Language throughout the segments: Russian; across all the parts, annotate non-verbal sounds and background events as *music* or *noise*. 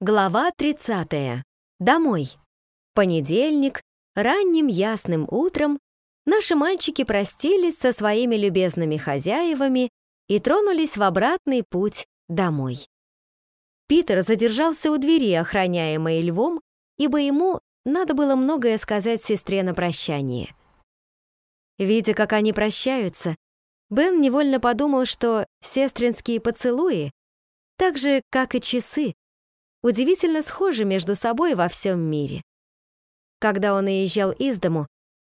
Глава 30. Домой. Понедельник, ранним ясным утром наши мальчики простились со своими любезными хозяевами и тронулись в обратный путь домой. Питер задержался у двери, охраняемой львом, ибо ему надо было многое сказать сестре на прощание. Видя, как они прощаются, Бен невольно подумал, что сестринские поцелуи, так же, как и часы, удивительно схожи между собой во всем мире. Когда он уезжал из дому,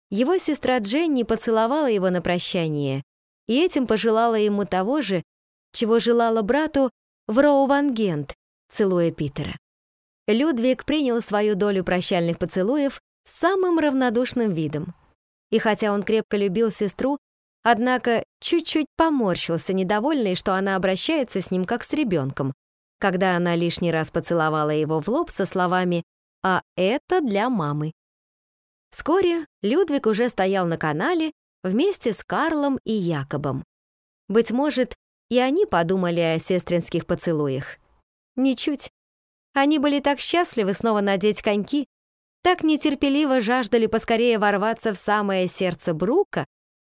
его сестра Дженни поцеловала его на прощание и этим пожелала ему того же, чего желала брату в Роувангент, целуя Питера. Людвиг принял свою долю прощальных поцелуев с самым равнодушным видом. И хотя он крепко любил сестру, однако чуть-чуть поморщился, недовольный, что она обращается с ним как с ребенком, когда она лишний раз поцеловала его в лоб со словами «А это для мамы». Вскоре Людвиг уже стоял на канале вместе с Карлом и Якобом. Быть может, и они подумали о сестринских поцелуях. Ничуть. Они были так счастливы снова надеть коньки, так нетерпеливо жаждали поскорее ворваться в самое сердце Брука,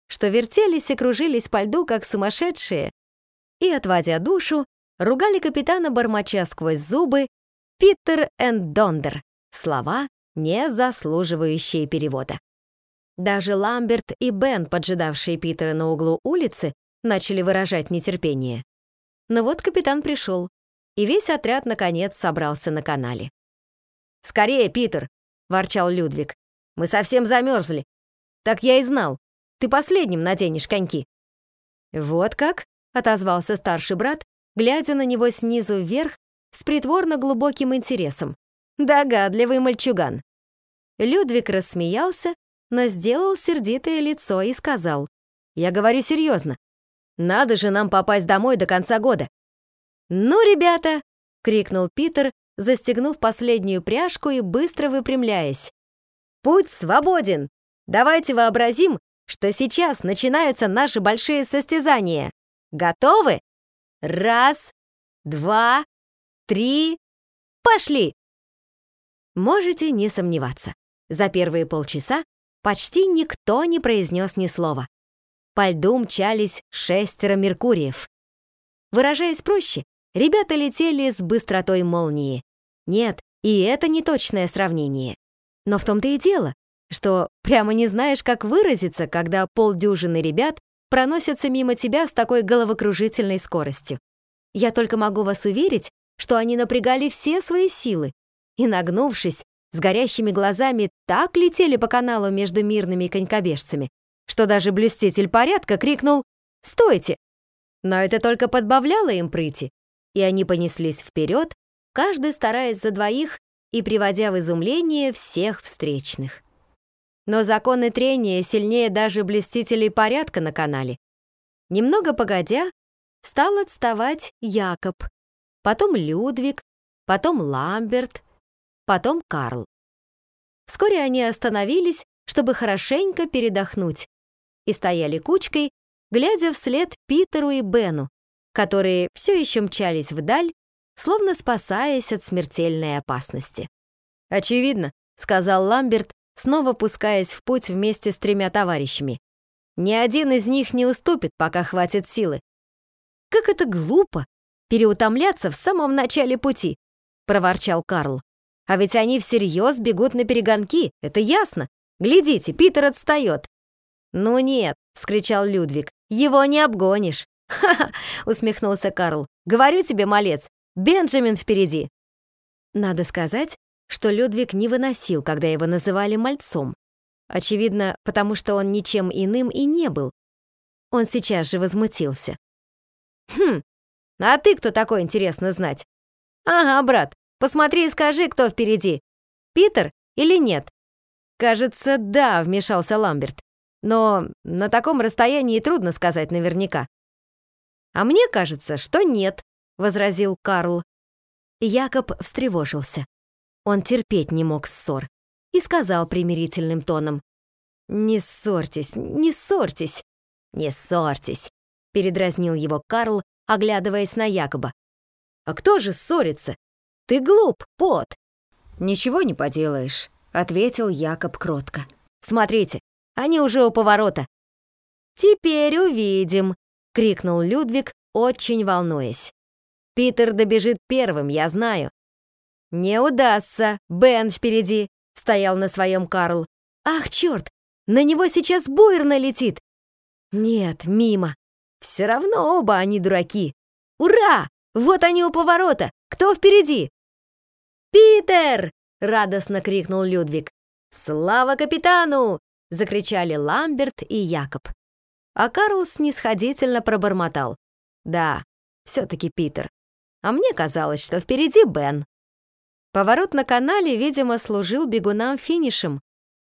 что вертелись и кружились по льду, как сумасшедшие, и, отводя душу, ругали капитана бормоча сквозь зубы «Питер энд Дондер» — слова, не заслуживающие перевода. Даже Ламберт и Бен, поджидавшие Питера на углу улицы, начали выражать нетерпение. Но вот капитан пришел, и весь отряд, наконец, собрался на канале. «Скорее, Питер!» — ворчал Людвиг. «Мы совсем замерзли. Так я и знал. Ты последним наденешь коньки». «Вот как?» — отозвался старший брат глядя на него снизу вверх с притворно глубоким интересом. Догадливый мальчуган. Людвиг рассмеялся, но сделал сердитое лицо и сказал, «Я говорю серьезно. Надо же нам попасть домой до конца года». «Ну, ребята!» — крикнул Питер, застегнув последнюю пряжку и быстро выпрямляясь. «Путь свободен! Давайте вообразим, что сейчас начинаются наши большие состязания. Готовы?» Раз, два, три, пошли! Можете не сомневаться. За первые полчаса почти никто не произнес ни слова. По льду мчались шестеро Меркуриев. Выражаясь проще, ребята летели с быстротой молнии. Нет, и это не точное сравнение. Но в том-то и дело, что прямо не знаешь, как выразиться, когда полдюжины ребят проносятся мимо тебя с такой головокружительной скоростью. Я только могу вас уверить, что они напрягали все свои силы и, нагнувшись, с горящими глазами так летели по каналу между мирными конькобежцами, что даже блюститель порядка крикнул «Стойте!». Но это только подбавляло им прыти, и они понеслись вперед, каждый стараясь за двоих и приводя в изумление всех встречных. Но законы трения сильнее даже блестителей порядка на канале. Немного погодя, стал отставать Якоб, потом Людвиг, потом Ламберт, потом Карл. Вскоре они остановились, чтобы хорошенько передохнуть, и стояли кучкой, глядя вслед Питеру и Бену, которые все еще мчались вдаль, словно спасаясь от смертельной опасности. «Очевидно», — сказал Ламберт, снова пускаясь в путь вместе с тремя товарищами. «Ни один из них не уступит, пока хватит силы. Как это глупо переутомляться в самом начале пути, проворчал Карл. А ведь они всерьез бегут на перегонки, это ясно. Глядите, Питер отстает. Ну нет, вскричал Людвиг. Его не обгонишь. *laughs* Ха-ха, усмехнулся Карл. Говорю тебе, малец, Бенджамин впереди. Надо сказать, что Людвиг не выносил, когда его называли мальцом. Очевидно, потому что он ничем иным и не был. Он сейчас же возмутился. «Хм, а ты кто такой, интересно знать?» «Ага, брат, посмотри и скажи, кто впереди. Питер или нет?» «Кажется, да», — вмешался Ламберт. «Но на таком расстоянии трудно сказать наверняка». «А мне кажется, что нет», — возразил Карл. Якоб встревожился. Он терпеть не мог ссор и сказал примирительным тоном. «Не ссорьтесь, не ссорьтесь, не ссорьтесь. Передразнил его Карл, оглядываясь на Якоба. «А кто же ссорится? Ты глуп, Пот!» «Ничего не поделаешь», — ответил Якоб кротко. «Смотрите, они уже у поворота». «Теперь увидим», — крикнул Людвиг, очень волнуясь. «Питер добежит первым, я знаю». «Не удастся, Бен впереди», — стоял на своем Карл. «Ах, черт, на него сейчас буер налетит!» «Нет, мимо. Все равно оба они дураки. Ура! Вот они у поворота! Кто впереди?» «Питер!» — радостно крикнул Людвиг. «Слава капитану!» — закричали Ламберт и Якоб. А Карл снисходительно пробормотал. «Да, все-таки Питер. А мне казалось, что впереди Бен». Поворот на канале, видимо, служил бегунам финишем.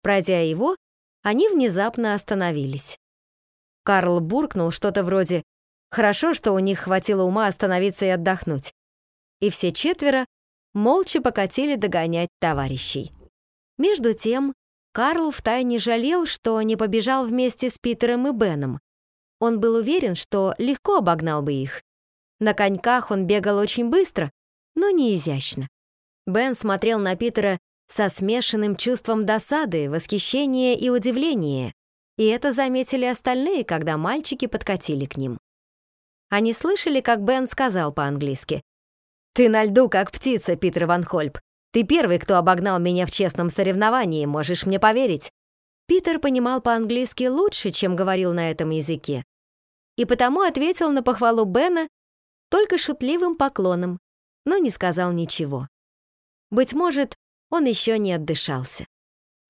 Пройдя его, они внезапно остановились. Карл буркнул что-то вроде «Хорошо, что у них хватило ума остановиться и отдохнуть». И все четверо молча покатили догонять товарищей. Между тем, Карл втайне жалел, что не побежал вместе с Питером и Беном. Он был уверен, что легко обогнал бы их. На коньках он бегал очень быстро, но не изящно. Бен смотрел на Питера со смешанным чувством досады, восхищения и удивления, и это заметили остальные, когда мальчики подкатили к ним. Они слышали, как Бен сказал по-английски. «Ты на льду, как птица, Питер Ван Хольп. Ты первый, кто обогнал меня в честном соревновании, можешь мне поверить». Питер понимал по-английски лучше, чем говорил на этом языке, и потому ответил на похвалу Бена только шутливым поклоном, но не сказал ничего. Быть может, он еще не отдышался.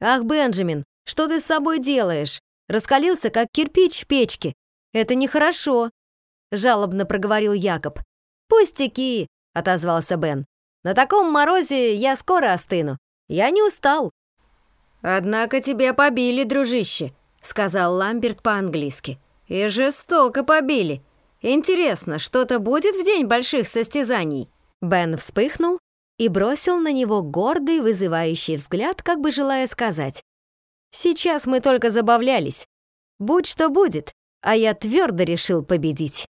«Ах, Бенджамин, что ты с собой делаешь? Раскалился, как кирпич в печке. Это нехорошо», — жалобно проговорил Якоб. «Пустяки», — отозвался Бен. «На таком морозе я скоро остыну. Я не устал». «Однако тебя побили, дружище», — сказал Ламберт по-английски. «И жестоко побили. Интересно, что-то будет в день больших состязаний?» Бен вспыхнул и бросил на него гордый, вызывающий взгляд, как бы желая сказать. «Сейчас мы только забавлялись. Будь что будет, а я твердо решил победить».